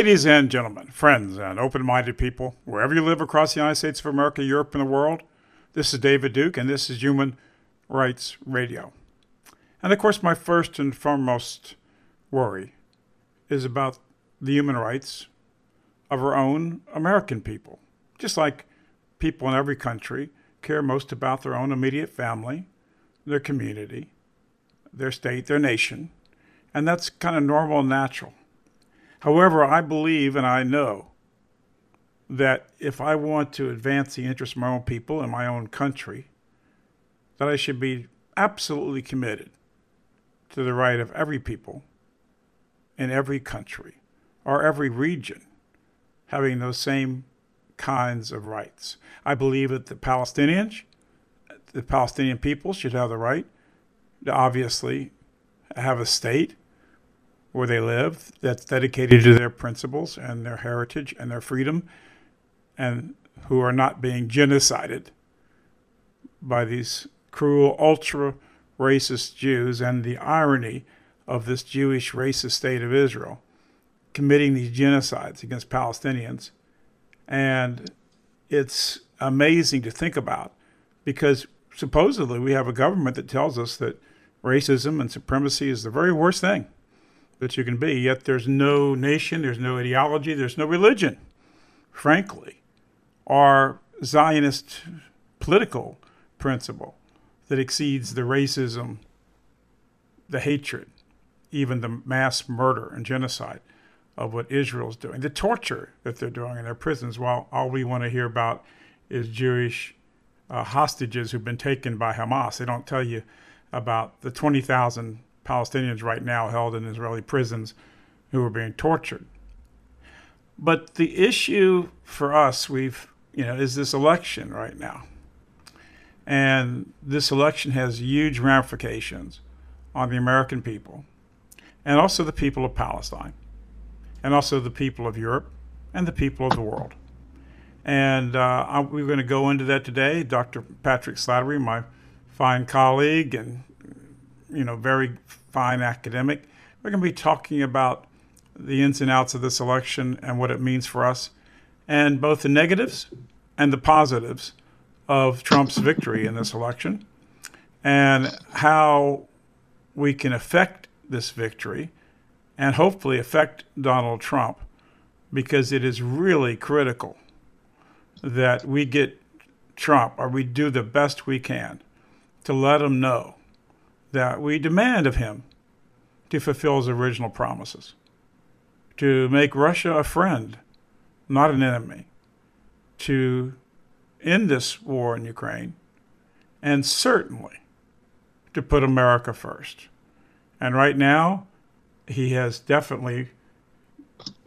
Ladies and gentlemen, friends, and open minded people, wherever you live across the United States of America, Europe, and the world, this is David Duke, and this is Human Rights Radio. And of course, my first and foremost worry is about the human rights of our own American people. Just like people in every country care most about their own immediate family, their community, their state, their nation, and that's kind of normal and natural. However, I believe and I know that if I want to advance the interests of my own people and my own country, that I should be absolutely committed to the right of every people in every country or every region having those same kinds of rights. I believe that the Palestinians, the Palestinian people should have the right to obviously have a state where they live that's dedicated to their principles and their heritage and their freedom and who are not being genocided by these cruel ultra racist Jews and the irony of this Jewish racist state of Israel committing these genocides against Palestinians. And it's amazing to think about because supposedly we have a government that tells us that racism and supremacy is the very worst thing that you can be. Yet there's no nation, there's no ideology, there's no religion, frankly, or Zionist political principle that exceeds the racism, the hatred, even the mass murder and genocide of what Israel's doing, the torture that they're doing in their prisons, while all we want to hear about is Jewish uh, hostages who've been taken by Hamas. They don't tell you about the 20,000 Palestinians right now held in Israeli prisons who are being tortured. But the issue for us, we've, you know, is this election right now. And this election has huge ramifications on the American people and also the people of Palestine and also the people of Europe and the people of the world. And uh, we're going to go into that today. Dr. Patrick Slattery, my fine colleague and you know very fine academic. We're going to be talking about the ins and outs of this election and what it means for us, and both the negatives and the positives of Trump's victory in this election, and how we can affect this victory and hopefully affect Donald Trump because it is really critical that we get Trump or we do the best we can to let him know that we demand of him to fulfill his original promises, to make Russia a friend, not an enemy, to end this war in Ukraine, and certainly to put America first. And right now, he has definitely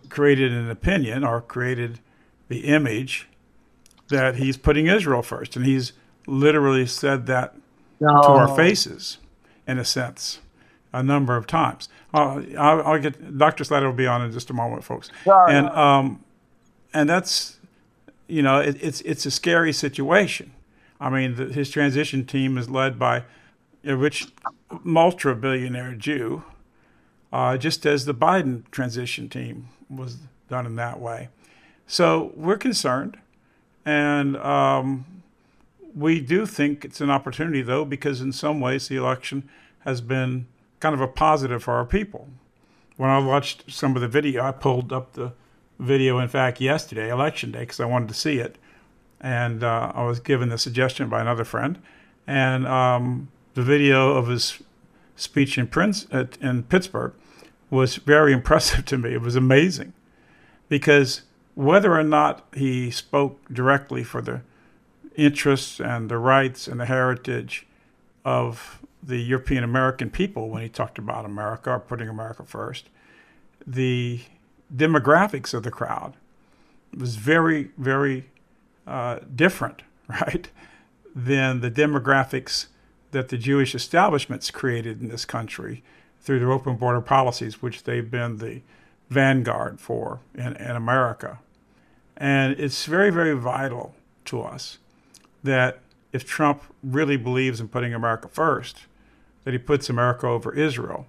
created an opinion or created the image that he's putting Israel first. And he's literally said that no. to our faces in a sense, a number of times. Uh, I'll, I'll, get Dr. Slater will be on in just a moment, folks. Sorry. And um, and that's you know it, it's it's a scary situation. I mean, the, his transition team is led by a rich multi billionaire Jew, uh, just as the Biden transition team was done in that way. So we're concerned, and um, we do think it's an opportunity, though, because in some ways the election has been kind of a positive for our people. When I watched some of the video, I pulled up the video, in fact, yesterday, election day, because I wanted to see it. And uh, I was given the suggestion by another friend. And um, the video of his speech in, Prince, uh, in Pittsburgh was very impressive to me. It was amazing because whether or not he spoke directly for the interests and the rights and the heritage of the European American people when he talked about America or putting America first. The demographics of the crowd was very, very uh, different, right, than the demographics that the Jewish establishments created in this country through their open border policies, which they've been the vanguard for in, in America. And it's very, very vital to us that if Trump really believes in putting America first, that he puts America over Israel.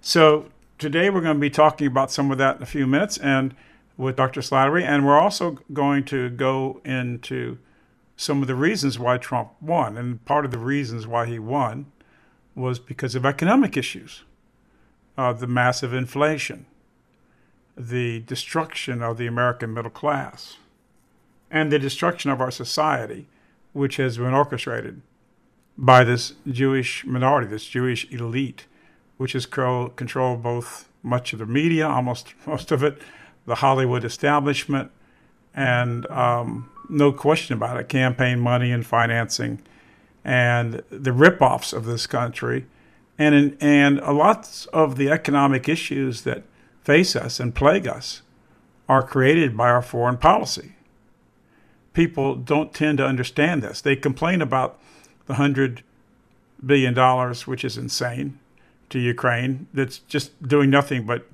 So today we're going to be talking about some of that in a few minutes and with Dr. Slattery, and we're also going to go into some of the reasons why Trump won. And part of the reasons why he won was because of economic issues, uh, the massive inflation, the destruction of the American middle class, and the destruction of our society, which has been orchestrated by this Jewish minority, this Jewish elite, which has controlled both much of the media, almost most of it, the Hollywood establishment, and um, no question about it, campaign money and financing, and the ripoffs of this country, and in, and a lot of the economic issues that face us and plague us are created by our foreign policy. People don't tend to understand this. They complain about the hundred billion dollars, which is insane, to Ukraine. That's just doing nothing but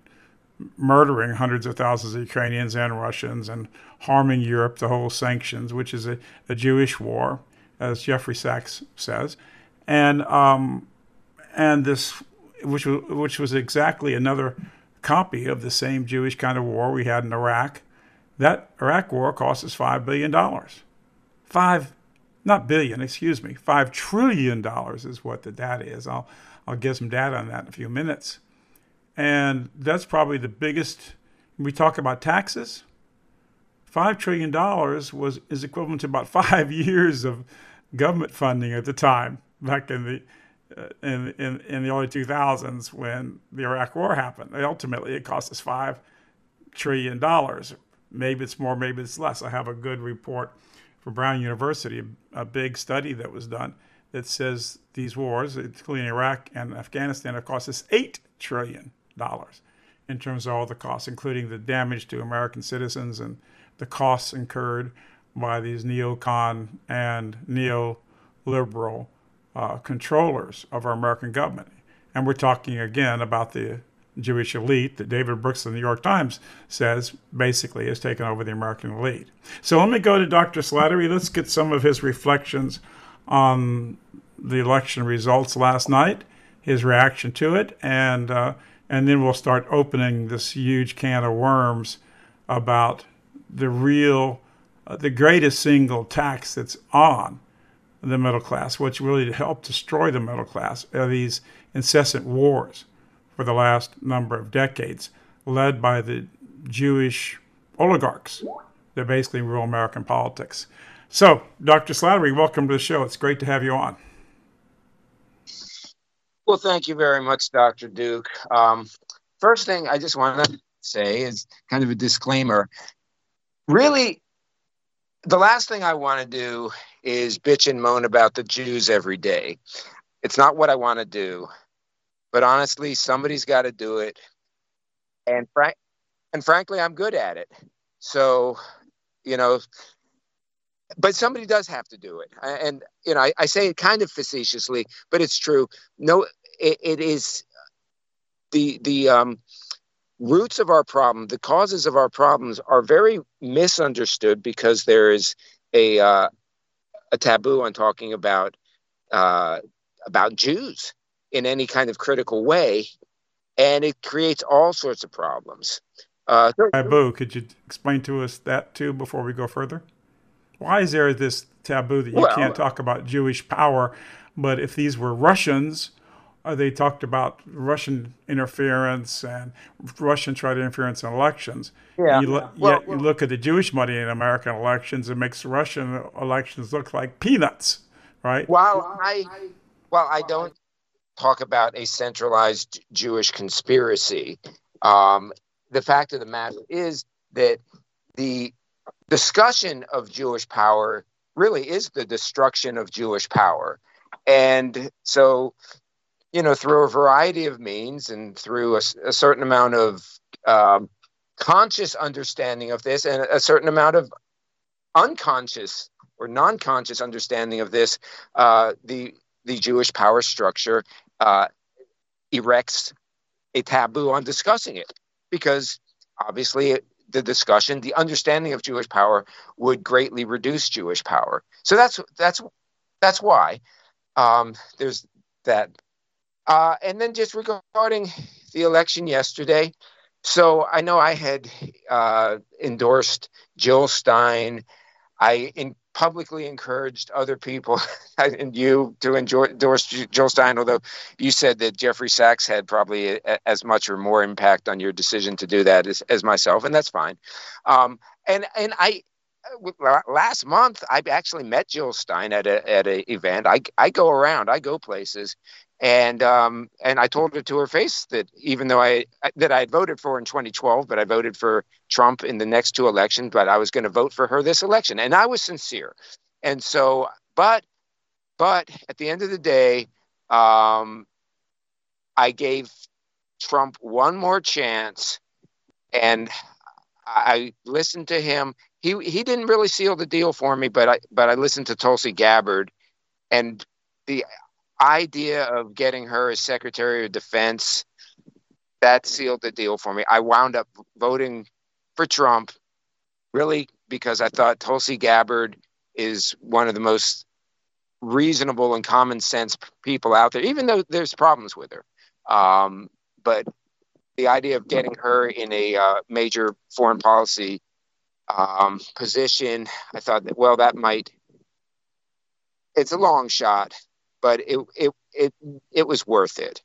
murdering hundreds of thousands of Ukrainians and Russians and harming Europe, the whole sanctions, which is a, a Jewish war, as Jeffrey Sachs says, and um, and this, which which was exactly another copy of the same Jewish kind of war we had in Iraq. That Iraq war cost us five billion dollars, five, not billion, excuse me, five trillion dollars is what the data is. I'll I'll get some data on that in a few minutes. And that's probably the biggest. we talk about taxes. Five trillion dollars was is equivalent to about five years of government funding at the time, back in the uh, in, in in the early 2000s when the Iraq War happened. Ultimately, it cost us five trillion dollars. Maybe it's more, maybe it's less. I have a good report from Brown University, a big study that was done that says these wars, including Iraq and Afghanistan, have cost us eight trillion dollars in terms of all the costs, including the damage to American citizens and the costs incurred by these neocon and neoliberal uh, controllers of our American government. And we're talking again about the Jewish elite that David Brooks of the New York Times says basically has taken over the American elite. So let me go to Dr. Slattery. Let's get some of his reflections on the election results last night, his reaction to it, and uh, and then we'll start opening this huge can of worms about the real, uh, the greatest single tax that's on the middle class, which really helped destroy the middle class, are these incessant wars for the last number of decades, led by the Jewish oligarchs that basically rule American politics. So, Dr. Slattery, welcome to the show. It's great to have you on. Well, thank you very much, Dr. Duke. Um, first thing I just want to say is kind of a disclaimer. Really, the last thing I want to do is bitch and moan about the Jews every day. It's not what I want to do. But honestly, somebody's got to do it. And frank and frankly, I'm good at it. So, you know, but somebody does have to do it and you know I, I, say it kind of facetiously but it's true no it, it is the the um, roots of our problem the causes of our problems are very misunderstood because there is a uh, a taboo on talking about uh, about Jews in any kind of critical way and it creates all sorts of problems uh, taboo could you explain to us that too before we go further why is there this taboo that you well, can't talk about Jewish power? But if these were Russians, uh, they talked about Russian interference and Russian tried interference in elections. Yeah. You lo- well, yet well, you look at the Jewish money in American elections, it makes Russian elections look like peanuts, right? While I, well, I don't talk about a centralized Jewish conspiracy. Um, the fact of the matter is that the discussion of Jewish power really is the destruction of Jewish power. And so, you know, through a variety of means and through a, a certain amount of um, conscious understanding of this and a certain amount of unconscious or non-conscious understanding of this, uh, the the Jewish power structure uh, erects a taboo on discussing it because obviously the discussion, the understanding of Jewish power would greatly reduce Jewish power. So that's that's that's why um, there's that. Uh, and then just regarding the election yesterday. So I know I had uh, endorsed Jill Stein. I in, publicly encouraged other people and you to enjoy, endorse Jill Stein, although you said that Jeffrey Sachs had probably as much or more impact on your decision to do that as, as myself, and that's fine. Um, and and I last month I actually met Jill Stein at a at a event. I I go around, I go places, and um, and I told her to her face that even though I that I had voted for in 2012, but I voted for Trump in the next two elections, but I was going to vote for her this election, and I was sincere. And so, but but at the end of the day, um, I gave Trump one more chance, and I listened to him. He he didn't really seal the deal for me, but I but I listened to Tulsi Gabbard, and the idea of getting her as Secretary of Defense, that sealed the deal for me. I wound up voting for Trump, really because I thought Tulsi Gabbard is one of the most reasonable and common sense people out there, even though there's problems with her. Um, but the idea of getting her in a uh, major foreign policy um, position, I thought that, well, that might, it's a long shot, but it it it it was worth it.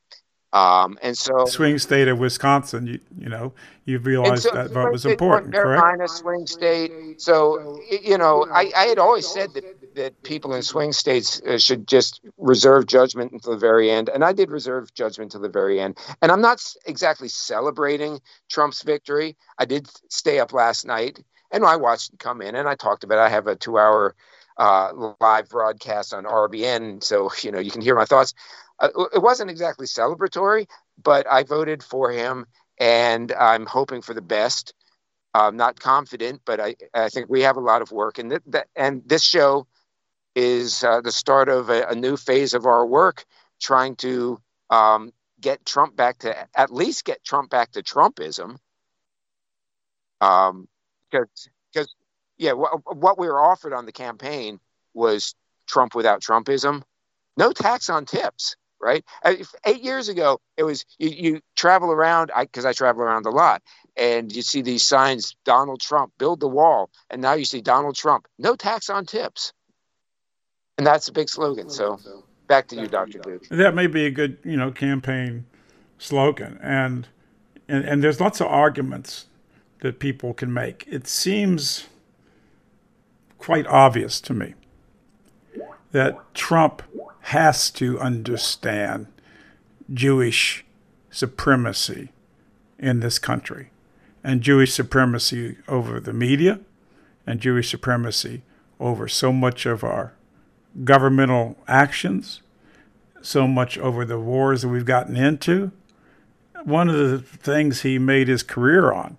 Um, and so swing state of Wisconsin, you you know, you realized so, that vote was important, North Carolina, swing state. So you know, I, I had always said that that people in swing states uh, should just reserve judgment until the very end, and I did reserve judgment until the very end. And I'm not exactly celebrating Trump's victory. I did stay up last night and I watched it come in, and I talked about. It. I have a two-hour uh, live broadcast on RBN, so you know you can hear my thoughts. Uh, it wasn't exactly celebratory, but I voted for him, and I'm hoping for the best. I'm not confident, but I, I think we have a lot of work, and th- th- and this show is uh, the start of a, a, new phase of our work, trying to um, get Trump back to at least get Trump back to Trumpism. Um, because yeah, what, what we were offered on the campaign was Trump without Trumpism, no tax on tips. Right, uh, eight years ago, it was you, you travel around because I, I travel around a lot, and you see these signs: Donald Trump, build the wall, and now you see Donald Trump, no tax on tips, and that's a big slogan. So, back to you, Doctor Duke. That may be a good, you know, campaign slogan, and and, and there's lots of arguments that people can make. It seems quite obvious to me that Trump has to understand Jewish supremacy in this country and Jewish supremacy over the media and Jewish supremacy over so much of our governmental actions, so much over the wars that we've gotten into. One of the things he made his career on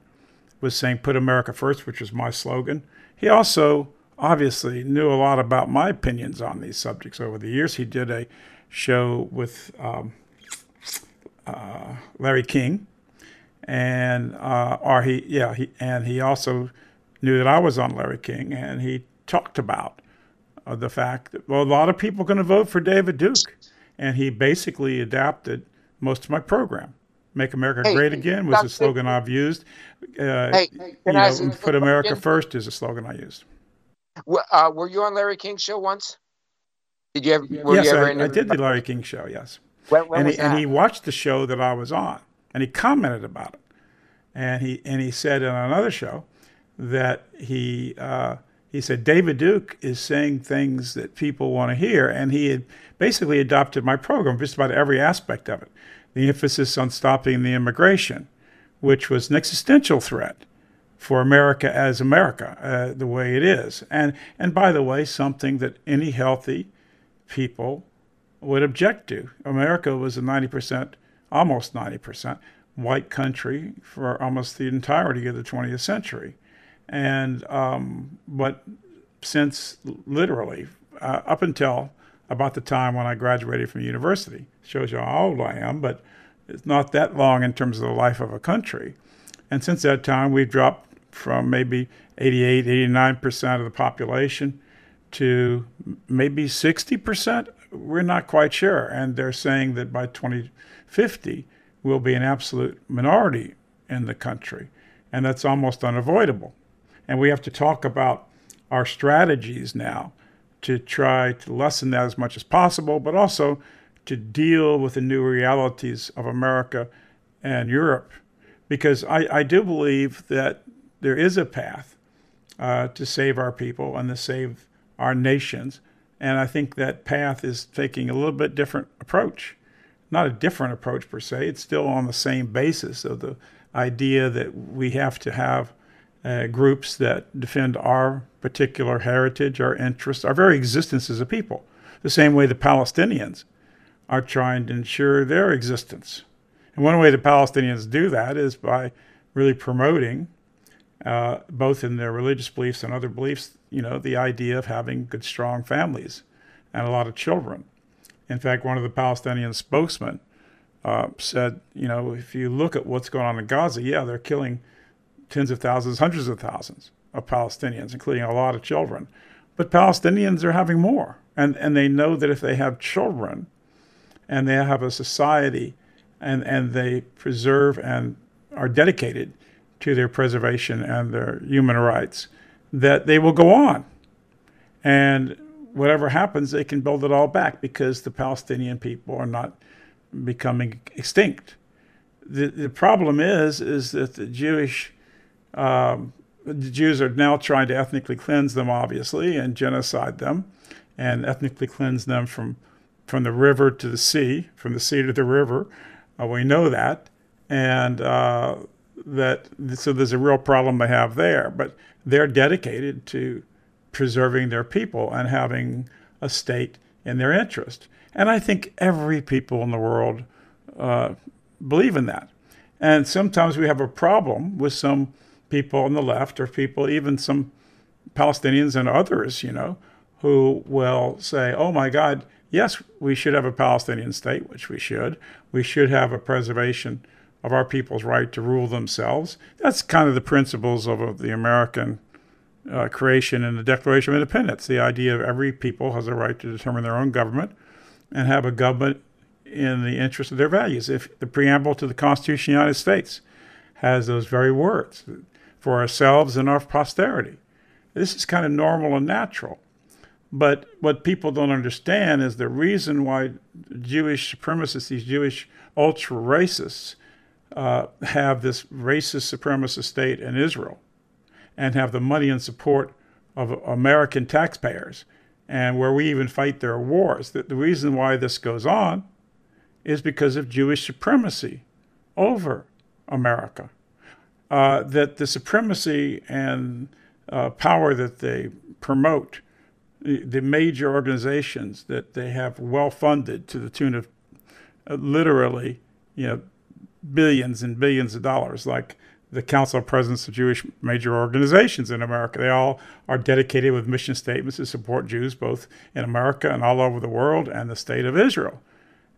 was saying, Put America First, which was my slogan. He also obviously knew a lot about my opinions on these subjects over the years. He did a show with um, uh, Larry King, and uh, or he yeah he and he also knew that I was on Larry King, and he talked about uh, the fact that well a lot of people are going to vote for David Duke, and he basically adapted most of my program. Make America hey, Great Again was a slogan I've used. Uh, hey, you know, put America first is a slogan I used. Uh, were you on Larry King's show once? Did you ever? yes, you ever I, I, did the Larry King show. Yes. When, when and, he, and he watched the show that I was on, and he commented about it, and he and he said in another show that he uh, he said David Duke is saying things that people want to hear, and he had basically adopted my program, just about every aspect of it. The emphasis on stopping the immigration, which was an existential threat for America as America, uh, the way it is. And, and by the way, something that any healthy people would object to. America was a 90%, almost 90% white country for almost the entirety of the 20th century. And, um, but since literally uh, up until about the time when I graduated from university, shows you how old I am, but it's not that long in terms of the life of a country. And since that time, we've dropped from maybe 88, 89% of the population to maybe 60%. We're not quite sure. And they're saying that by 2050, we'll be an absolute minority in the country, and that's almost unavoidable. And we have to talk about our strategies now to try to lessen that as much as possible, but also to deal with the new realities of America and Europe. Because I, I do believe that there is a path uh, to save our people and to save our nations. And I think that path is taking a little bit different approach. Not a different approach per se, it's still on the same basis of the idea that we have to have uh, groups that defend our particular heritage, our interests, our very existence as a people. The same way the Palestinians are trying to ensure their existence. And one way the Palestinians do that is by really promoting, uh, both in their religious beliefs and other beliefs, you know, the idea of having good, strong families and a lot of children. In fact, one of the Palestinian spokesmen uh, said, you know, if you look at what's going on in Gaza, yeah, they're killing tens of thousands, hundreds of thousands of Palestinians, including a lot of children. But Palestinians are having more. And, and they know that if they have children, and they have a society and, and they preserve and are dedicated to their preservation and their human rights, that they will go on. And whatever happens, they can build it all back because the Palestinian people are not becoming extinct. The, the problem is, is that the Jewish, um, the Jews are now trying to ethnically cleanse them, obviously, and genocide them, and ethnically cleanse them from from the river to the sea, from the sea to the river. Uh, we know that, and uh, that so there's a real problem they have there. But they're dedicated to preserving their people and having a state in their interest. And I think every people in the world uh, believe in that. And sometimes we have a problem with some people on the left or people, even some Palestinians and others, you know, who will say, oh my God, yes, we should have a Palestinian state, which we should. We should have a preservation of our people's right to rule themselves. That's kind of the principles of, of the American uh, creation and the Declaration of Independence. The idea of every people has a right to determine their own government and have a government in the interest of their values. If the preamble to the Constitution of the United States has those very words for ourselves and our posterity. This is kind of normal and natural. But what people don't understand is the reason why Jewish supremacists, these Jewish ultra racists, uh, have this racist supremacist state in Israel and have the money and support of American taxpayers, and where we even fight their wars. The, the reason why this goes on is because of Jewish supremacy over America. Uh, that the supremacy and uh, power that they promote the major organizations that they have well funded to the tune of uh, literally, you know, billions and billions of dollars, like the Council of Presidents of Jewish major organizations in America. They all are dedicated with mission statements to support Jews both in America and all over the world and the state of Israel.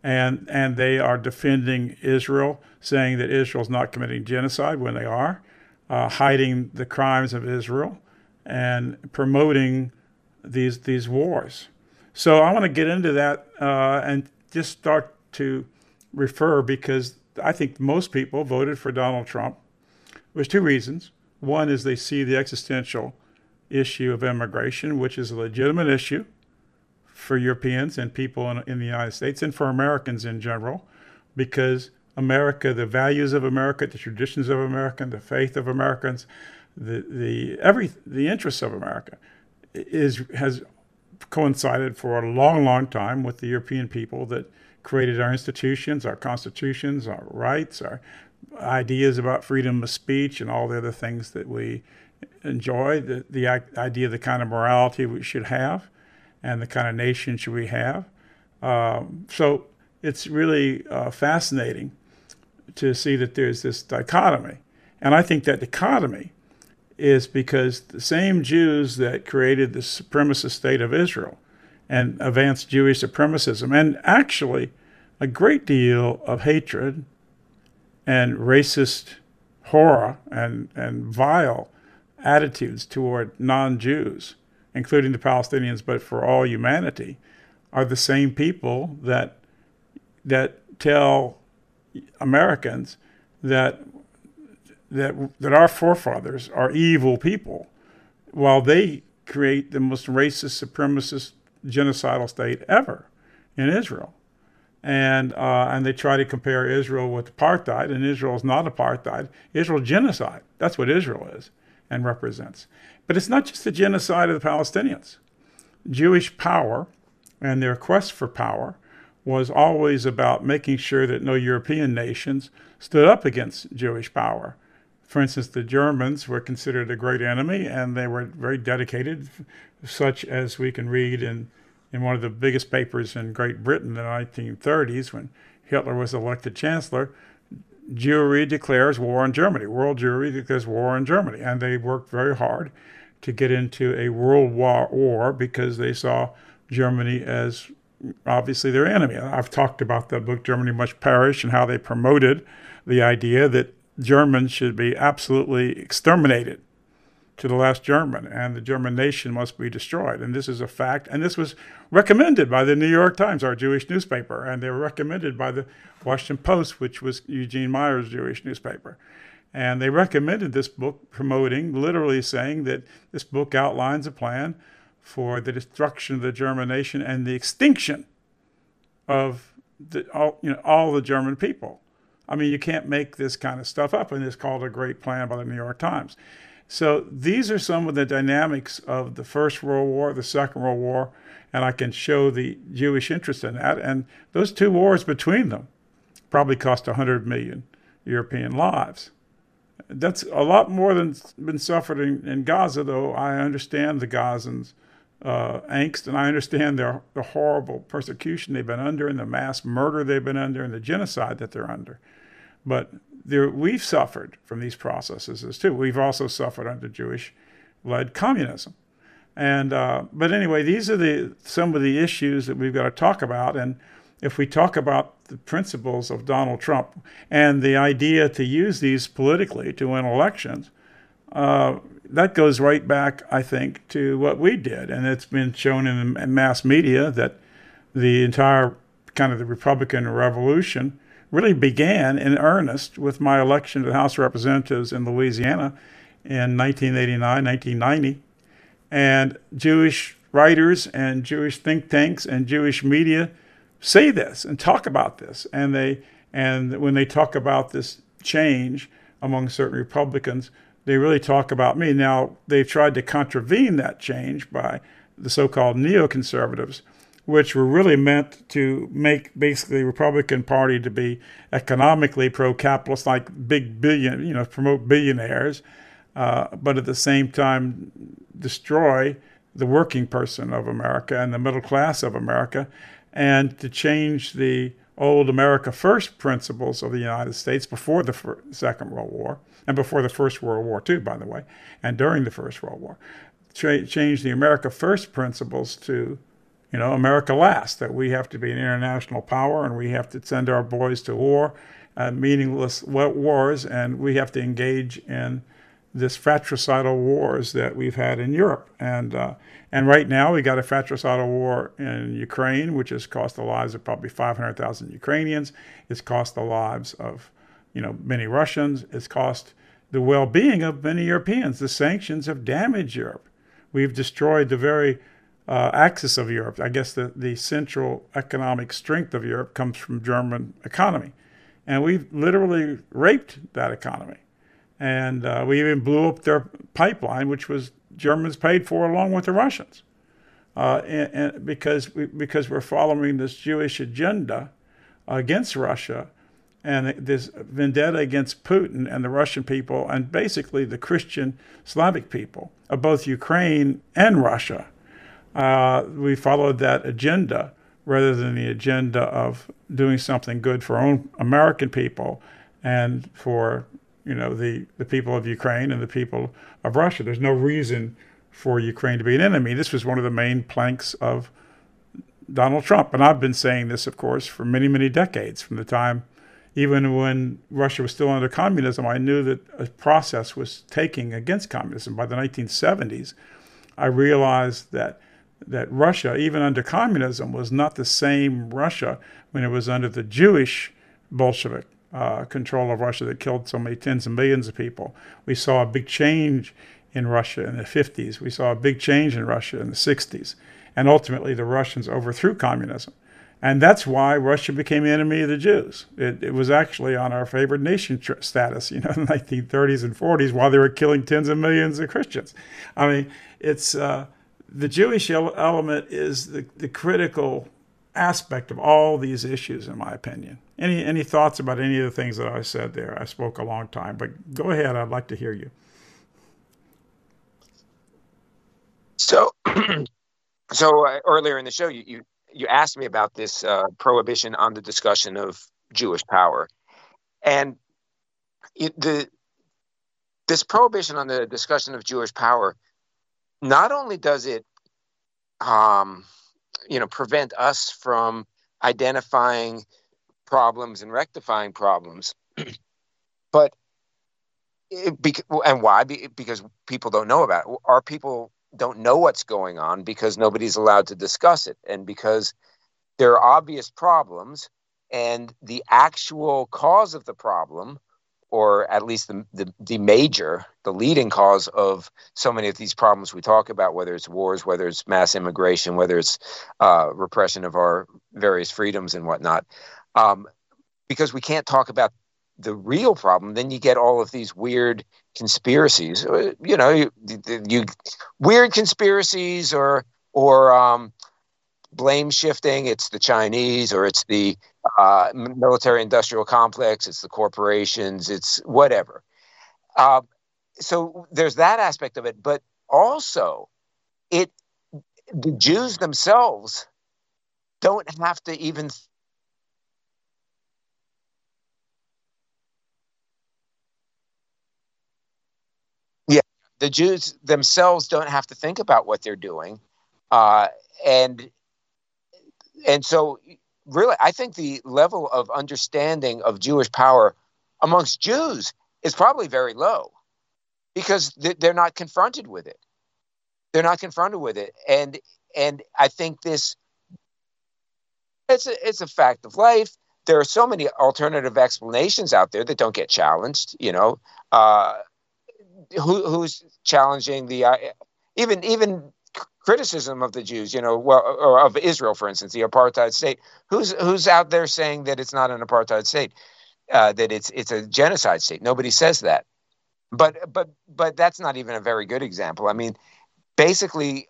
And, and they are defending Israel, saying that Israel is not committing genocide when they are, uh, hiding the crimes of Israel, and promoting these these wars. So I want to get into that uh, and just start to refer because I think most people voted for Donald Trump. There's two reasons. One is they see the existential issue of immigration, which is a legitimate issue for Europeans and people in, in the United States and for Americans in general, because America, the values of America, the traditions of America, the faith of Americans, the the every the interests of America is has coincided for a long, long time with the European people that created our institutions, our constitutions, our rights, our ideas about freedom of speech, and all the other things that we enjoy. The, the idea of the kind of morality we should have, and the kind of nation should we have. Um, so it's really uh, fascinating to see that there's this dichotomy, and I think that dichotomy is because the same Jews that created the supremacist state of Israel and advanced Jewish supremacism, and actually a great deal of hatred and racist horror and, and vile attitudes toward non Jews, including the Palestinians, but for all humanity, are the same people that, that tell Americans that that that our forefathers are evil people, while they create the most racist, supremacist, genocidal state ever in Israel. And uh, and they try to compare Israel with apartheid, and Israel is not apartheid. Israel genocide. That's what Israel is and represents. But it's not just the genocide of the Palestinians. Jewish power and their quest for power was always about making sure that no European nations stood up against Jewish power. For instance, the Germans were considered a great enemy and they were very dedicated, such as we can read in, in one of the biggest papers in Great Britain in the 1930s when Hitler was elected chancellor. Jewry declares war on Germany. World Jewry declares war on Germany. And they worked very hard to get into a world war, war because they saw Germany as obviously their enemy. I've talked about the book, Germany Must Perish, and how they promoted the idea that Germans should be absolutely exterminated to the last German, and the German nation must be destroyed. And this is a fact. And this was recommended by the New York Times, our Jewish newspaper, and they were recommended by the Washington Post, which was Eugene Meyer's Jewish newspaper. And they recommended this book, promoting, literally saying that this book outlines a plan for the destruction of the German nation and the extinction of the, all, you know, all the German people. I mean, you can't make this kind of stuff up, and it's called a great plan by the New York Times. So these are some of the dynamics of the First World War, the Second World War, and I can show the Jewish interest in that. And those two wars between them probably cost 100 million European lives. That's a lot more than been suffered in, in Gaza, though I understand the Gazans uh, angst, and I understand their, the horrible persecution they've been under, and the mass murder they've been under, and the genocide that they're under. But we've suffered from these processes as too. We've also suffered under Jewish-led communism, and uh, but anyway, these are the some of the issues that we've got to talk about. And if we talk about the principles of Donald Trump and the idea to use these politically to win elections, uh, that goes right back, I think, to what we did, and it's been shown in, in mass media that the entire kind of the Republican Revolution really began in earnest with my election to the House of Representatives in Louisiana in 1989, 1990, and Jewish writers and Jewish think tanks and Jewish media say this and talk about this, and they and when they talk about this change among certain Republicans they really talk about me. Now, they've tried to contravene that change by the so called neoconservatives, which were really meant to make basically the Republican Party to be economically pro capitalist, like big billion, you know, promote billionaires, uh, but at the same time destroy the working person of America and the middle class of America, and to change the old America First principles of the United States before the Second World War and before the First World War, too, by the way, and during the First World War. Tra- change the America First principles to, you know, America Last, that we have to be an international power and we have to send our boys to war, uh, meaningless wars, and we have to engage in this fratricidal wars that we've had in Europe. And uh, and right now we got a fratricidal war in Ukraine, which has cost the lives of probably 500,000 Ukrainians. It's cost the lives of you know, many Russians. It's cost the well-being of many Europeans. The sanctions have damaged Europe. We've destroyed the very uh, axis of Europe. I guess the, the central economic strength of Europe comes from German economy. And we've literally raped that economy. And uh, we even blew up their pipeline, which was Germans paid for along with the Russians. Uh, and, and because, we, because we're following this Jewish agenda against Russia and this vendetta against Putin and the Russian people, and basically the Christian Slavic people of both Ukraine and Russia. Uh, we followed that agenda rather than the agenda of doing something good for our own American people and for you know the, the people of Ukraine and the people of Russia. There's no reason for Ukraine to be an enemy. This was one of the main planks of Donald Trump, and I've been saying this, of course, for many, many decades, from the time even when Russia was still under communism, I knew that a process was taking against communism. By the 1970s, I realized that that Russia, even under communism, was not the same Russia when it was under the Jewish Bolshevik uh, control of Russia that killed so many tens of millions of people. We saw a big change in Russia in the 50s. We saw a big change in Russia in the 60s. And ultimately, the Russians overthrew communism. And that's why Russia became enemy of the Jews. It, it was actually on our favored nation tr- status, you know, in the 1930s and 40s while they were killing tens of millions of Christians. I mean, it's uh, the Jewish element is the, the critical aspect of all these issues, in my opinion. Any any thoughts about any of the things that I said there? I spoke a long time, but go ahead. I'd like to hear you. So, so uh, earlier in the show, you, you you asked me about this uh, prohibition on the discussion of Jewish power, and it, the this prohibition on the discussion of Jewish power not only does it, um, you know, prevent us from identifying problems and rectifying problems, but it, and why? Because people don't know about it. Our people don't know what's going on because nobody's allowed to discuss it. And because there are obvious problems and the actual cause of the problem or at least the, the, the major the leading cause of so many of these problems we talk about whether it's wars whether it's mass immigration whether it's uh, repression of our various freedoms and whatnot um, because we can't talk about the real problem, then you get all of these weird conspiracies. Uh, you know, you, you weird conspiracies or or um, blame shifting. It's the Chinese or it's the uh, military industrial complex. It's the corporations. It's whatever. Uh, so there's that aspect of it, but also it the Jews themselves don't have to even the Jews themselves don't have to think about what they're doing, uh, and and so really, I think the level of understanding of Jewish power amongst Jews is probably very low because they're not confronted with it. They're not confronted with it, and and I think this it's a it's a fact of life. There are so many alternative explanations out there that don't get challenged. You know, uh, who, who's challenging the uh, even even criticism of the Jews, you know, well, or of Israel, for instance, the apartheid state. Who's who's out there saying that it's not an apartheid state, uh, that it's it's a genocide state? Nobody says that. But but but that's not even a very good example. I mean, basically,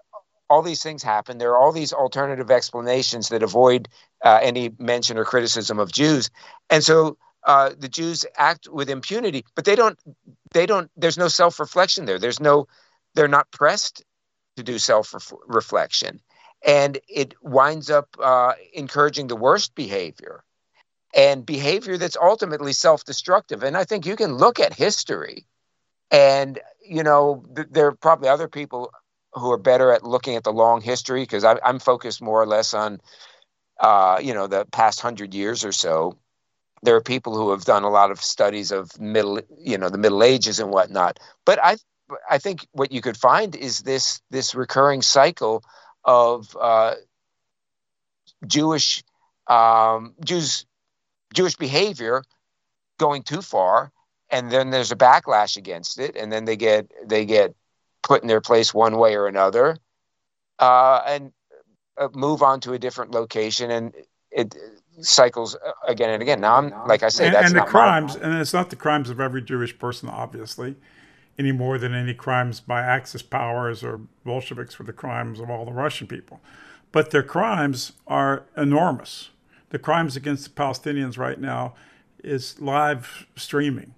all these things happen. There are all these alternative explanations that avoid uh, any mention or criticism of Jews, and so uh, the Jews act with impunity, but they don't. They don't. There's no self reflection there. There's no. They're not pressed to do self reflection, and it winds up uh, encouraging the worst behavior, and behavior that's ultimately self destructive. And I think you can look at history, and you know th- there are probably other people who are better at looking at the long history because I'm focused more or less on, uh, you know, the past hundred years or so there are people who have done a lot of studies of middle, you know, the Middle Ages and whatnot. But I, I think what you could find is this this recurring cycle of uh, Jewish um, Jews Jewish behavior going too far, and then there's a backlash against it, and then they get they get put in their place one way or another, uh, and uh, move on to a different location, and it cycles uh, again and again. Now I'm like I say, and, that's and the crimes, and it's not the crimes of every Jewish person, obviously, any more than any crimes by Axis powers or Bolsheviks were the crimes of all the Russian people. But their crimes are enormous. The crimes against the Palestinians right now is live streaming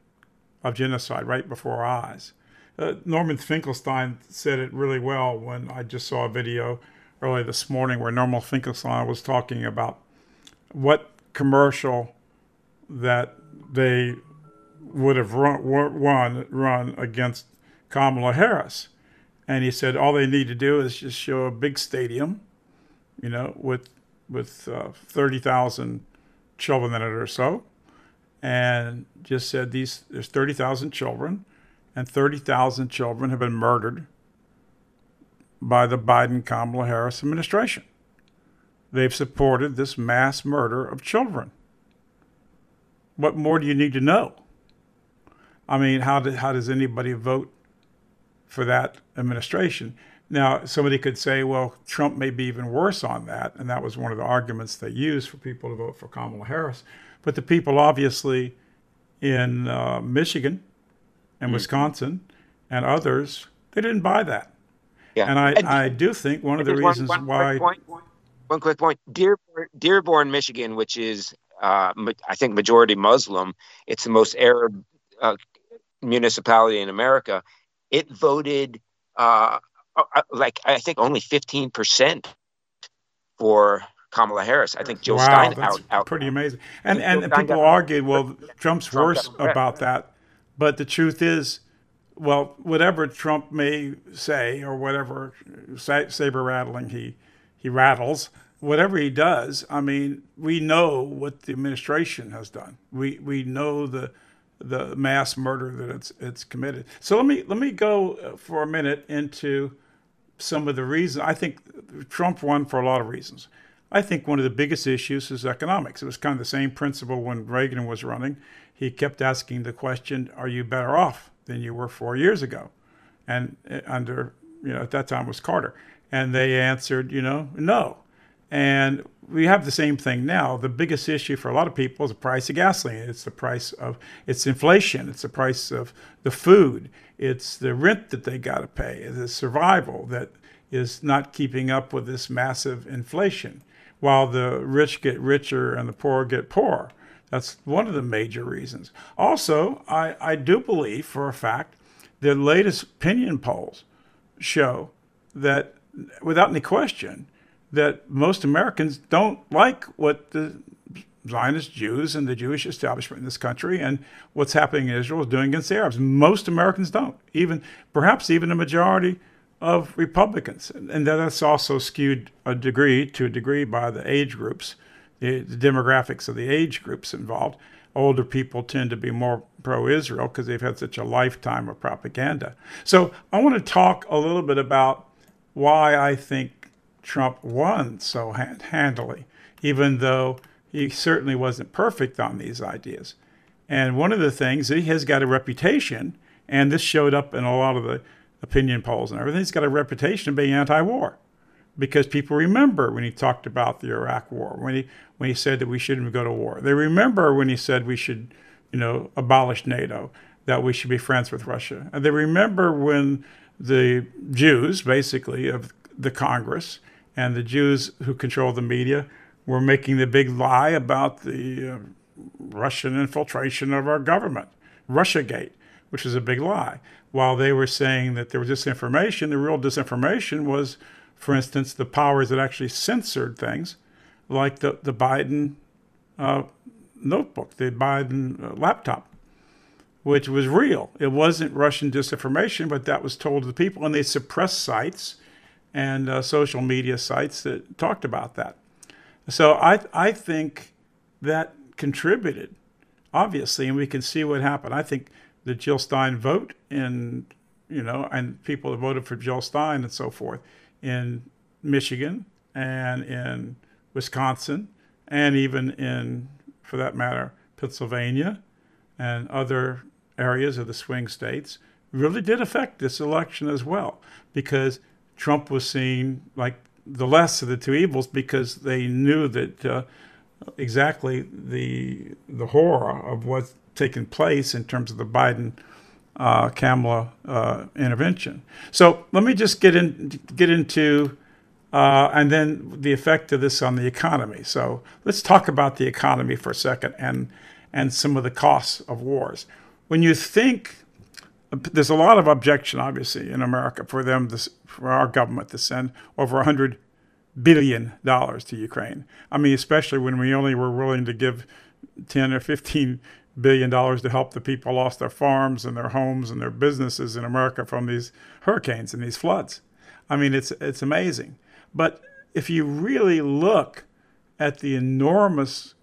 of genocide right before our eyes. Uh, Norman Finkelstein said it really well when I just saw a video early this morning where Norman Finkelstein was talking about what commercial that they would have run, run, run against Kamala Harris. And he said all they need to do is just show a big stadium, you know, with with uh, 30,000 children in it or so, and just said these there's 30,000 children, and 30,000 children have been murdered by the Biden Kamala Harris administration. They've supported this mass murder of children. what more do you need to know? I mean, how, did, how does anybody vote for that administration? Now, somebody could say, well, Trump may be even worse on that. And that was one of the arguments they used for people to vote for Kamala Harris. But the people, obviously, in uh, Michigan and mm-hmm. Wisconsin and others, they didn't buy that. Yeah. And I, and, I do think one of the reasons one, one why. Point, one quick point Dearborn, Dearborn, Michigan, which is, uh, I think, majority Muslim, it's the most Arab uh, municipality in America. It voted uh, uh, uh like, I think, only 15% for Kamala Harris. I think Joe wow, Stein that's out, out. Pretty amazing. And and, and people argued, well, Trump's Trump worse about that. But the truth is, well, whatever Trump may say or whatever saber rattling he he rattles, whatever he does, I mean, we know what the administration has done. We we know the the mass murder that it's it's committed. So let me let me go uh, for a minute into some of the reasons. I think Trump won for a lot of reasons. I think one of the biggest issues is economics. It was kind of the same principle when Reagan was running. He kept asking the question, "Are you better off than you were four years ago?" And uh, under you know at that time was Carter, and they answered, you know, no. And we have the same thing now. The biggest issue for a lot of people is the price of gasoline. It's the price of it's inflation. It's the price of the food. It's the rent that they got to pay. It's The survival that is not keeping up with this massive inflation while the rich get richer and the poor get poorer. That's one of the major reasons. Also, I, I do believe for a fact the latest opinion polls show that, without any question, that most Americans don't like what the Zionist Jews and the Jewish establishment in this country and what's happening in Israel is doing against the Arabs. Most Americans don't, even perhaps even a majority of Republicans, and that's also skewed a degree to a degree by the age groups, the, the demographics of the age groups involved. Older people tend to be more pro-Israel because they've had such a lifetime of propaganda. So I want to talk a little bit about why I think Trump won so hand- handily, even though he certainly wasn't perfect on these ideas. And one of the things he has got a reputation, and this showed up in a lot of the opinion polls and everything. He's got a reputation of being anti-war because people remember when he talked about the Iraq War, when he when he said that we shouldn't go to war. They remember when he said we should, you know, abolish NATO, that we should be friends with Russia. And they remember when the Jews, basically of the Congress and the Jews who control the media, were making the big lie about the uh, Russian infiltration of our government, Russiagate, which is a big lie while they were saying that there was disinformation, the real disinformation was, for instance, the powers that actually censored things, like the, the Biden uh, notebook, the Biden uh, laptop, which was real. It wasn't Russian disinformation, but that was told to the people, and they suppressed sites and uh, social media sites that talked about that. So I, I think that contributed, obviously, and we can see what happened. I think the Jill Stein vote in, you know, and people that voted for Jill Stein and so forth in Michigan and in Wisconsin and even in, for that matter, Pennsylvania and other areas of the swing states really did affect this election as well because Trump was seen like the less of the two evils because they knew that uh, exactly the the horror of what's taken place in terms of the Biden uh, Kamala uh, intervention. So let me just get in get into uh, and then the effect of this on the economy. So let's talk about the economy for a second and and some of the costs of wars. When you think there's a lot of objection, obviously, in America for them to, for our government to send over 100 billion dollars to Ukraine. I mean, especially when we only were willing to give 10 or 15 billion dollars to help the people lost their farms and their homes and their businesses in America from these hurricanes and these floods. I mean, it's it's amazing. But if you really look at the enormous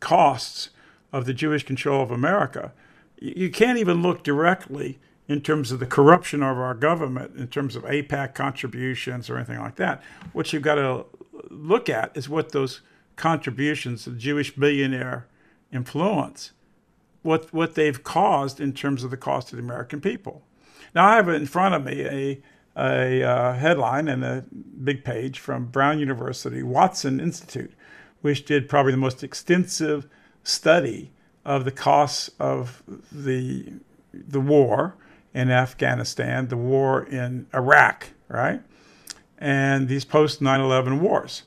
costs of the Jewish control of America, you can't even look directly in terms of the corruption of our government, in terms of AIPAC contributions or anything like that. What you've got to look at is what those contributions, the Jewish billionaire influence, what what they've caused in terms of the cost to the American people. Now I have in front of me a a uh, headline and a big page from Brown University Watson Institute, which did probably the most extensive study of the costs of the the war in Afghanistan, the war in Iraq, right? And these post 9 11 wars.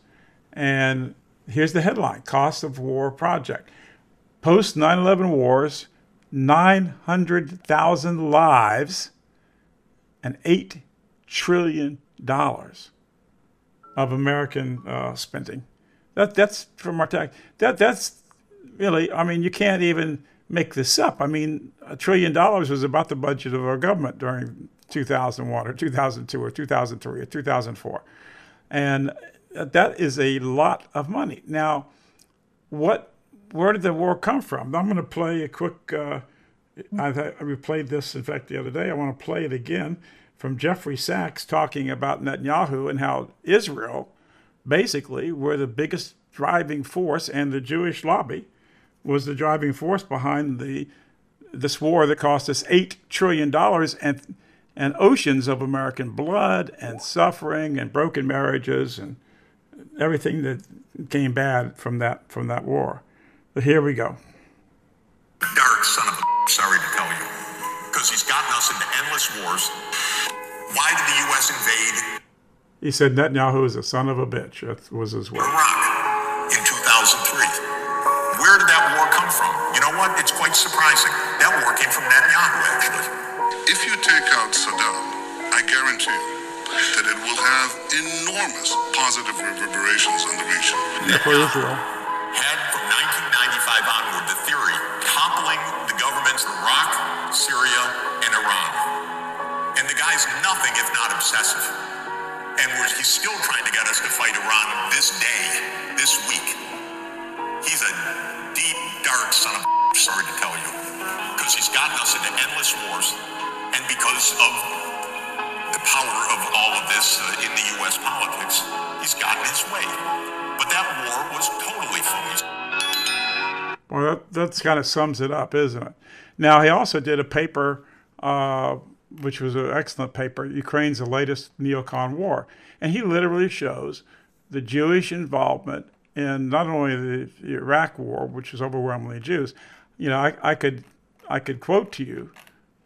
And here's the headline Cost of War Project. Post 9 11 wars, 900,000 lives and $8 trillion of American uh, spending. That, that's from our tax. That, that's really, I mean, you can't even make this up. I mean, a trillion dollars was about the budget of our government during 2001 or 2002 or 2003 or 2004. And that is a lot of money. Now, what, where did the war come from? I'm going to play a quick, uh, I, replayed this, in fact, the other day. I want to play it again from Jeffrey Sachs talking about Netanyahu and how Israel basically were the biggest driving force and the Jewish lobby was the driving force behind the this war that cost us eight trillion dollars and and oceans of American blood and suffering and broken marriages and everything that came bad from that from that war. But here we go. Dark son of a sorry to tell you, because he's gotten us into endless wars. Why did the U.S. invade? He said Netanyahu is a son of a bitch. That was his word. Iraq in 2003. Surprising. That war came from Netanyahu, actually. If you take out Saddam, I guarantee you that it will have enormous positive reverberations on the region. For Israel. Had from 1995 onward the theory toppling the governments of Iraq, Syria, and Iran. And the guy's nothing if not obsessive. And he's still trying to get us to fight Iran this day, this week. He's a deep, dark son of a sorry to tell you. Because he's gotten us into endless wars, and because of the power of all of this uh, in the U.S. politics, he's gotten his way. But that war was totally phony. Well, that, that kind of sums it up, isn't it? Now, he also did a paper, uh, which was an excellent paper, Ukraine's the latest neocon war. And he literally shows the Jewish involvement in not only the, the Iraq War, which was overwhelmingly Jews, you know, I, I could I could quote to you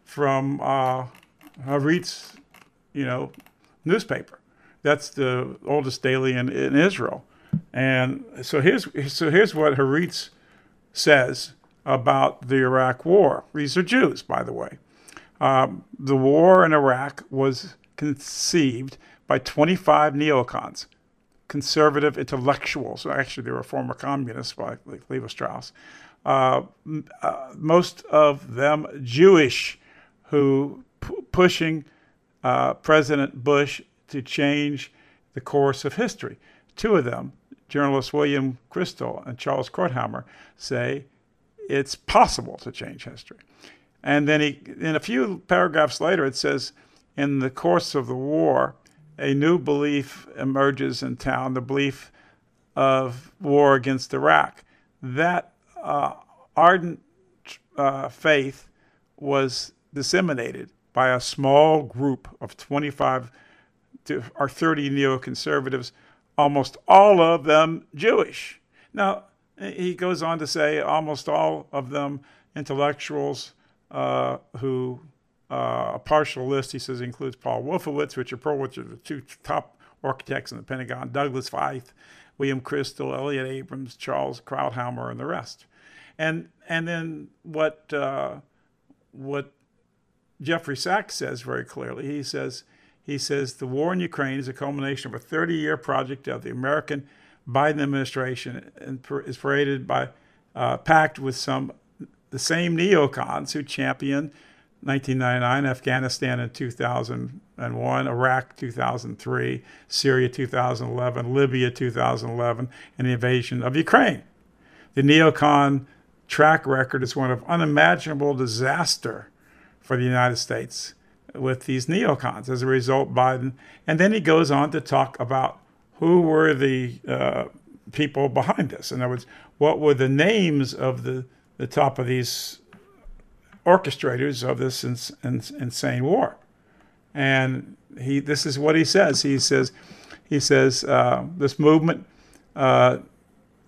from uh, Haaretz, you know, newspaper. That's the oldest daily in, in Israel, and so here's so here's what Haaretz says about the Iraq War. These are Jews, by the way. Um, the war in Iraq was conceived by 25 neocons conservative intellectuals. Actually, they were former communists, like Levi Strauss. Uh, uh, most of them Jewish, who p- pushing uh, President Bush to change the course of history. Two of them, journalists William Kristol and Charles Krauthammer, say it's possible to change history. And then he, in a few paragraphs later, it says, in the course of the war, a new belief emerges in town the belief of war against Iraq. That uh, ardent uh, faith was disseminated by a small group of 25 to, or 30 neoconservatives, almost all of them Jewish. Now, he goes on to say almost all of them intellectuals uh, who uh, a partial list, he says, includes Paul Wolfowitz, Richard Perlwitz, the two top architects in the Pentagon, Douglas Feith, William Kristol, Elliott Abrams, Charles Krauthammer, and the rest. And and then what uh, what Jeffrey Sachs says very clearly, he says he says the war in Ukraine is a culmination of a 30-year project of the American Biden administration and is paraded by uh, packed with some the same neocons who championed 1999, Afghanistan in 2001, Iraq 2003, Syria 2011, Libya 2011, and the invasion of Ukraine. The neocon track record is one of unimaginable disaster for the United States with these neocons. As a result, Biden, and then he goes on to talk about who were the uh, people behind this. In other words, what were the names of the, the top of these orchestrators of this ins- ins- insane war. And he, this is what he says. He says, he says uh, this movement uh,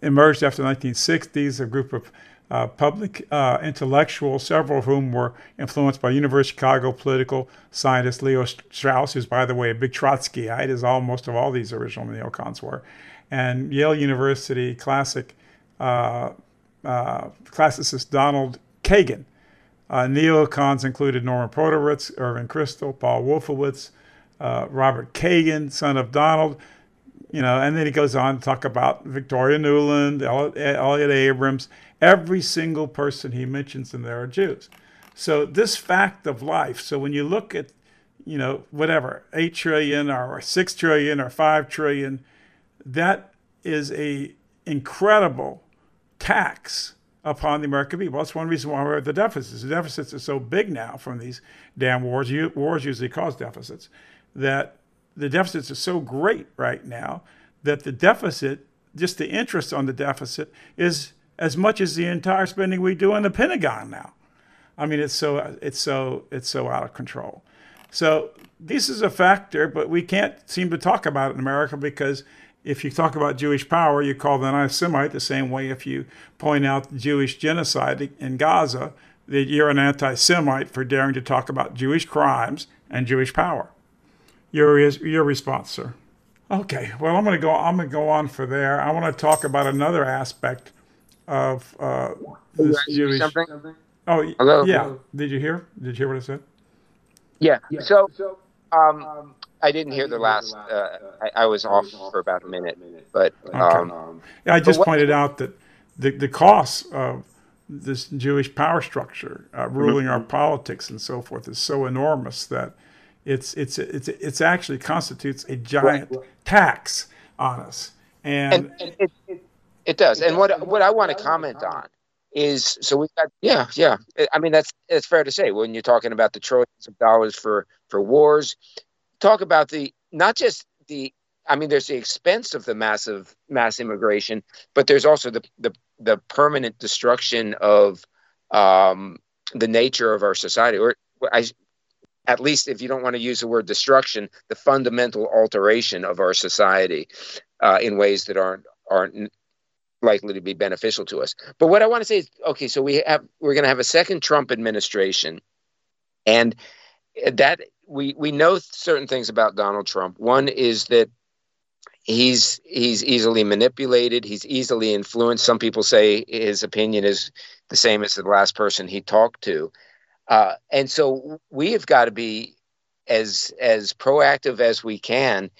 emerged after the 1960s. A group of uh, public uh, intellectuals, several of whom were influenced by University of Chicago political scientist Leo Strauss, who's, by the way, a big Trotskyite, as almost of all these original neocons were, and Yale University classic uh, uh, classicist Donald Kagan. Uh, neocons included Norman Podhoretz, Irving Kristol, Paul Wolfowitz, uh, Robert Kagan, son of Donald, you know, and then he goes on to talk about Victoria Nuland, Elliott Abrams. Every single person he mentions in there are Jews. So this fact of life. So when you look at, you know, whatever eight trillion or six trillion or five trillion, that is a incredible tax upon the American people. That's one reason why we're at the deficits. The deficits are so big now from these damn wars. Wars usually cause deficits. That the deficits are so great right now that the deficit, just the interest on the deficit, is as much as the entire spending we do in the Pentagon now. I mean, it's so it's so it's so out of control. So this is a factor, but we can't seem to talk about it in America because if you talk about Jewish power, you call the anti-Semite the same way if you point out Jewish genocide in Gaza, that you're an anti-Semite for daring to talk about Jewish crimes and Jewish power. Your your response, sir. Okay, well, I'm going to go. I'm going to go on for there. I want to talk about another aspect of uh, this Jewish. Something? Oh, Hello? yeah. Did you hear? Did you hear what I said? Yeah. So, um, I didn't hear the last. Uh, I, I, was off for about a minute, but um, okay. yeah, I just pointed out that the the costs of this Jewish power structure uh, ruling our politics and so forth is so enormous that it's it's it's it's actually constitutes a giant tax on us, and, and, and it, it, it, does. And what what I want to comment on is so we've got yeah yeah. I mean that's it's fair to say when you're talking about the trillions of dollars for for wars, talk about the not just the I mean, there's the expense of the massive mass immigration, but there's also the the, the permanent destruction of um, the nature of our society. Or I at least if you don't want to use the word destruction, the fundamental alteration of our society uh, in ways that aren't aren't likely to be beneficial to us. But what I want to say is, okay, so we have we're going to have a second Trump administration, and that we we know certain things about Donald Trump. One is that he's he's easily manipulated he's easily influenced some people say his opinion is the same as the last person he talked to uh, and so we have got to be as as proactive as we can,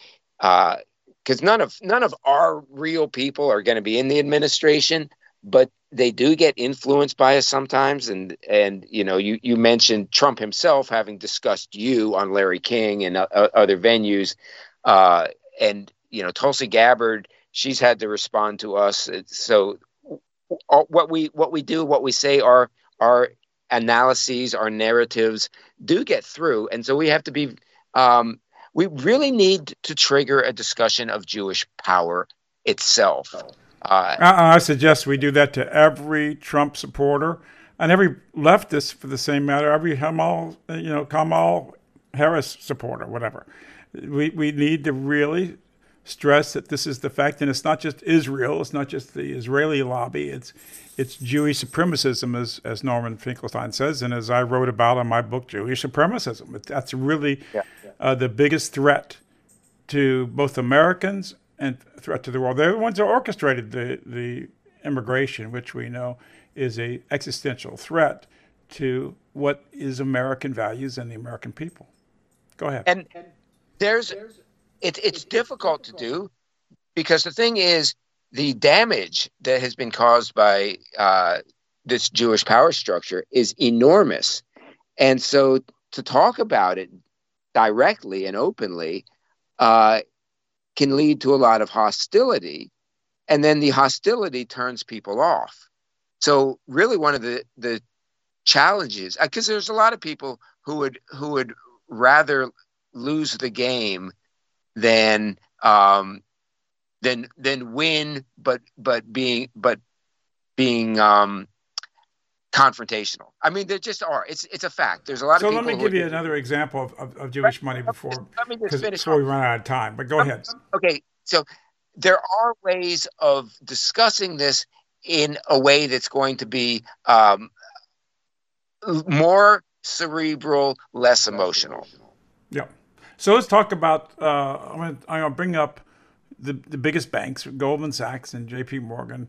because uh, none of none of our real people are going to be in the administration, but they do get influenced by us sometimes. And and you know, you you mentioned Trump himself having discussed you on Larry King and uh, other venues, uh, and you know, Tulsi Gabbard, she's had to respond to us. So what we what we do, what we say are are analyses, our narratives do get through. And so we have to be, um, we really need to trigger a discussion of Jewish power itself. Uh, I suggest we do that to every Trump supporter and every leftist, for the same matter, every Kamal, you know, Kamal Harris supporter, whatever. We we need to really stress that this is the fact, and it's not just Israel, it's not just the Israeli lobby, it's it's Jewish supremacism, as as Norman Finkelstein says, and as I wrote about in my book, Jewish supremacism. That's really yeah, yeah. Uh, the biggest threat to both Americans and threat to the world. They're the ones that orchestrated the the immigration, which we know is a existential threat to what is American values and the American people. Go ahead. And there's it, it's difficult to do because the thing is the damage that has been caused by uh, this Jewish power structure is enormous. And so to talk about it directly and openly uh, can lead to a lot of hostility. And then the hostility turns people off. So really one of the, the challenges, because uh, there's a lot of people who would who would rather lose the game than um, than than win, but but being but being um, confrontational. I mean, there just are. It's it's a fact. There's a lot so of. So let me give you another example of, of, of Jewish money before. Let me just finish. Before we run out of time, but go ahead. Okay, so there are ways of discussing this in a way that's going to be um, more cerebral, less emotional. Yeah. So let's talk about. Uh, I'm going to bring up the the biggest banks, Goldman Sachs and J.P. Morgan,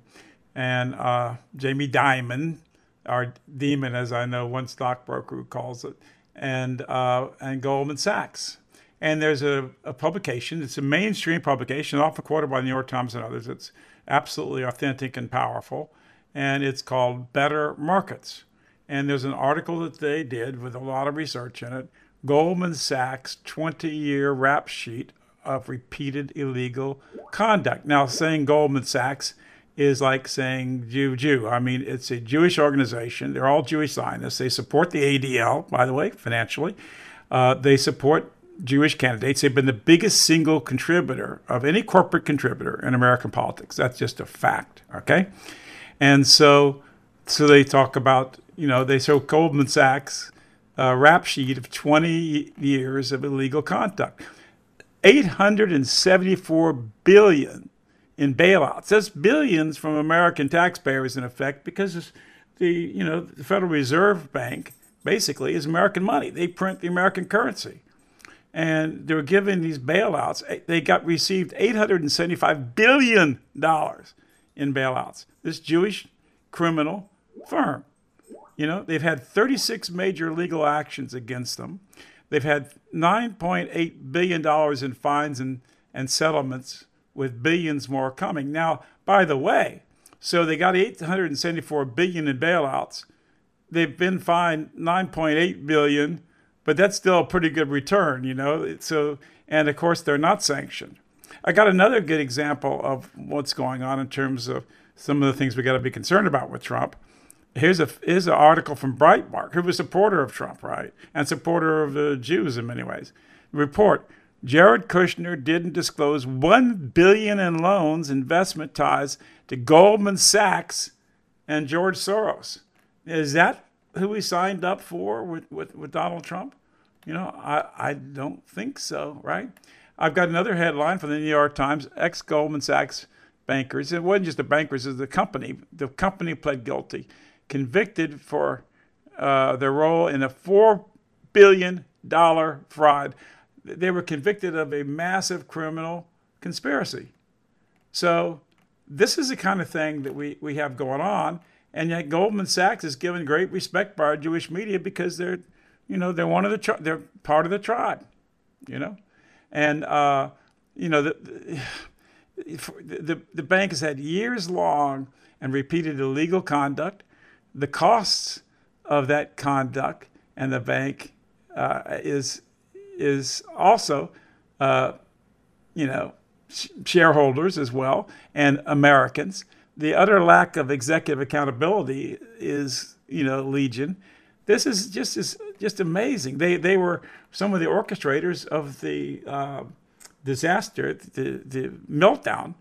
and uh, Jamie Dimon, our demon, as I know one stockbroker calls it, and uh, and Goldman Sachs. And there's a, a publication. It's a mainstream publication, often quoted by the New York Times and others. It's absolutely authentic and powerful, and it's called Better Markets. And there's an article that they did with a lot of research in it Goldman Sachs 20 year rap sheet of repeated illegal conduct. Now, saying Goldman Sachs is like saying Jew, Jew. I mean, it's a Jewish organization. They're all Jewish Zionists. They support the ADL, by the way, financially. Uh, they support Jewish candidates. They've been the biggest single contributor of any corporate contributor in American politics. That's just a fact, okay? And so, so they talk about you know, they show Goldman Sachs uh, rap sheet of 20 years of illegal conduct. 874 billion in bailouts. That's billions from American taxpayers in effect because the you know the Federal Reserve Bank basically is American money. They print the American currency. And they were given these bailouts. They got received 875 billion dollars in bailouts. This Jewish criminal firm. You know, they've had 36 major legal actions against them. They've had $9.8 billion in fines and, and settlements, with billions more coming. Now, by the way, so they got 874 billion in bailouts. They've been fined 9.8 billion, but that's still a pretty good return, you know. So, and of course, they're not sanctioned. I got another good example of what's going on in terms of some of the things we got to be concerned about with Trump here's a here's an article from Breitbart, who was a supporter of Trump, right, and supporter of uh, the Jews in many ways. Report: Jared Kushner didn't disclose one billion in loans, investment ties to Goldman Sachs and George Soros. Is that who he signed up for with, with, with Donald Trump? You know, I, I don't think so, right? I've got another headline from the New York Times ex Goldman Sachs bankers. It wasn't just the bankers, it was the company. The company pled guilty convicted for uh, their role in a $4 billion fraud. They were convicted of a massive criminal conspiracy. So, this is the kind of thing that we, we have going on. And yet, Goldman Sachs is given great respect by our Jewish media because they're, you know, they're one of the tri- they're part of the tribe, you know, and uh, you know the, the the bank has had years long and repeated illegal conduct the costs of that conduct and the bank uh, is is also uh, you know shareholders as well and Americans. The utter lack of executive accountability is you know legion. This is just is just amazing. They they were some of the orchestrators of the uh, disaster, the the meltdown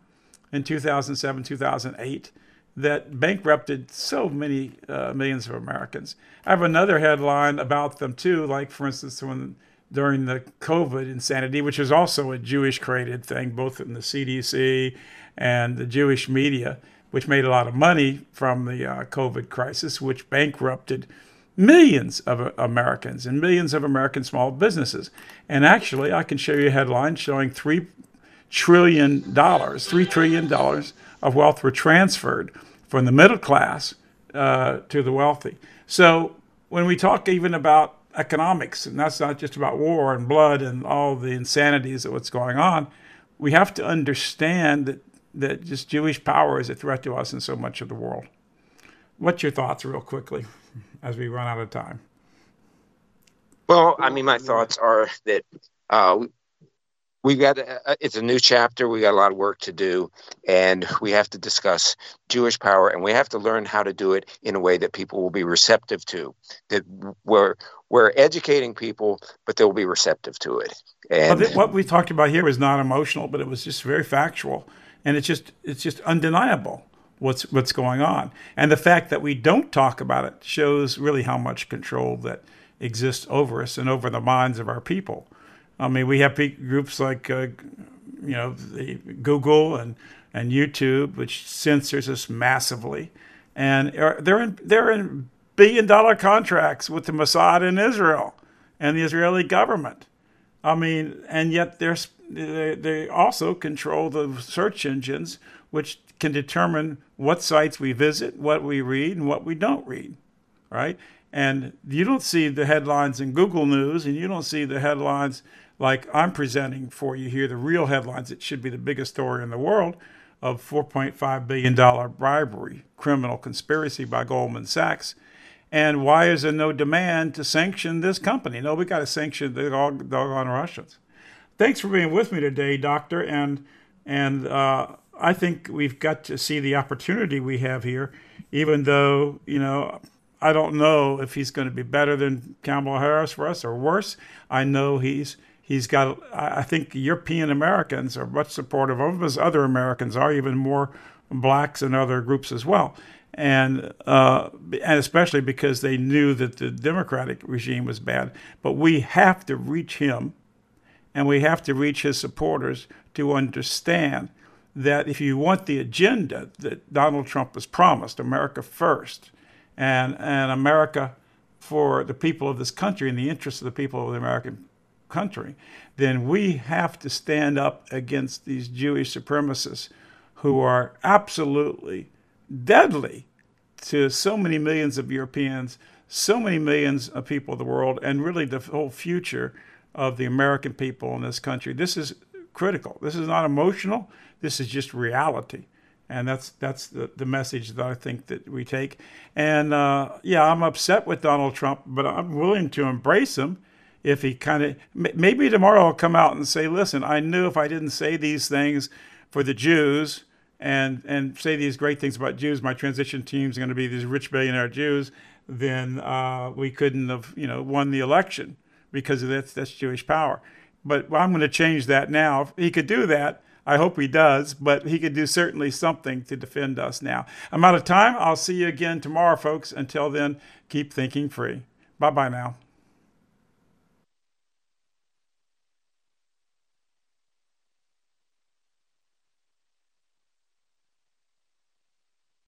in 2007 2008 that bankrupted so many uh, millions of Americans. I have another headline about them too, like for instance, when during the COVID insanity, which is also a Jewish created thing, both in the CDC and the Jewish media, which made a lot of money from the uh, COVID crisis, which bankrupted millions of uh, Americans and millions of American small businesses. And actually, I can show you a headline showing three trillion dollars, three trillion dollars of wealth were transferred from the middle class uh, to the wealthy. So when we talk even about economics, and that's not just about war and blood and all the insanities of what's going on, we have to understand that, that just Jewish power is a threat to us in so much of the world. What's your thoughts, real quickly, as we run out of time? Well, I mean, my thoughts are that uh, we got uh, it's a new chapter we got a lot of work to do and we have to discuss jewish power and we have to learn how to do it in a way that people will be receptive to that we're we're educating people but they'll be receptive to it and well, what we talked about here was not emotional but it was just very factual and it's just it's just undeniable what's what's going on. And the fact that we don't talk about it shows really how much control that exists over us and over the minds of our people. I mean, we have groups like uh, you know Google and and YouTube, which censors us massively, and they're in they're in billion dollar contracts with the Mossad in Israel and the Israeli government. I mean, and yet they're, they also control the search engines, which can determine what sites we visit, what we read, and what we don't read, right? And you don't see the headlines in Google News, and you don't see the headlines like I'm presenting for you here, the real headlines. It should be the biggest story in the world of $4.5 billion bribery, criminal conspiracy by Goldman Sachs. And why is there no demand to sanction this company? No, we got to sanction the doggone Russians. Thanks for being with me today, Doctor. And and uh, I think we've got to see the opportunity we have here, even though, you know, I don't know if he's going to be better than Kamala Harris for us or worse. I know he's he's got. I think European Americans are much supportive of him, as other Americans are, even more blacks and other groups as well. And uh, and especially because they knew that the Democratic regime was bad. But we have to reach him, and we have to reach his supporters to understand that if you want the agenda that Donald Trump has promised, America first, and, and America for the people of this country and the interests of the people of the American country, then we have to stand up against these Jewish supremacists who are absolutely deadly to so many millions of Europeans, so many millions of people of the world, and really the whole future of the American people in this country. This is critical. This is not emotional. This is just reality. And that's that's the, the message that I think that we take. And uh, yeah, I'm upset with Donald Trump, but I'm willing to embrace him if he kind of maybe tomorrow I'll come out and say, listen, I knew if I didn't say these things for the Jews and and say these great things about Jews, my transition team's going to be these rich billionaire Jews, then uh, we couldn't have you know won the election because that's that's Jewish power. But I'm going to change that now. If he could do that, I hope he does, but he could do certainly something to defend us now. I'm out of time. I'll see you again tomorrow, folks. Until then, keep thinking free. Bye bye now.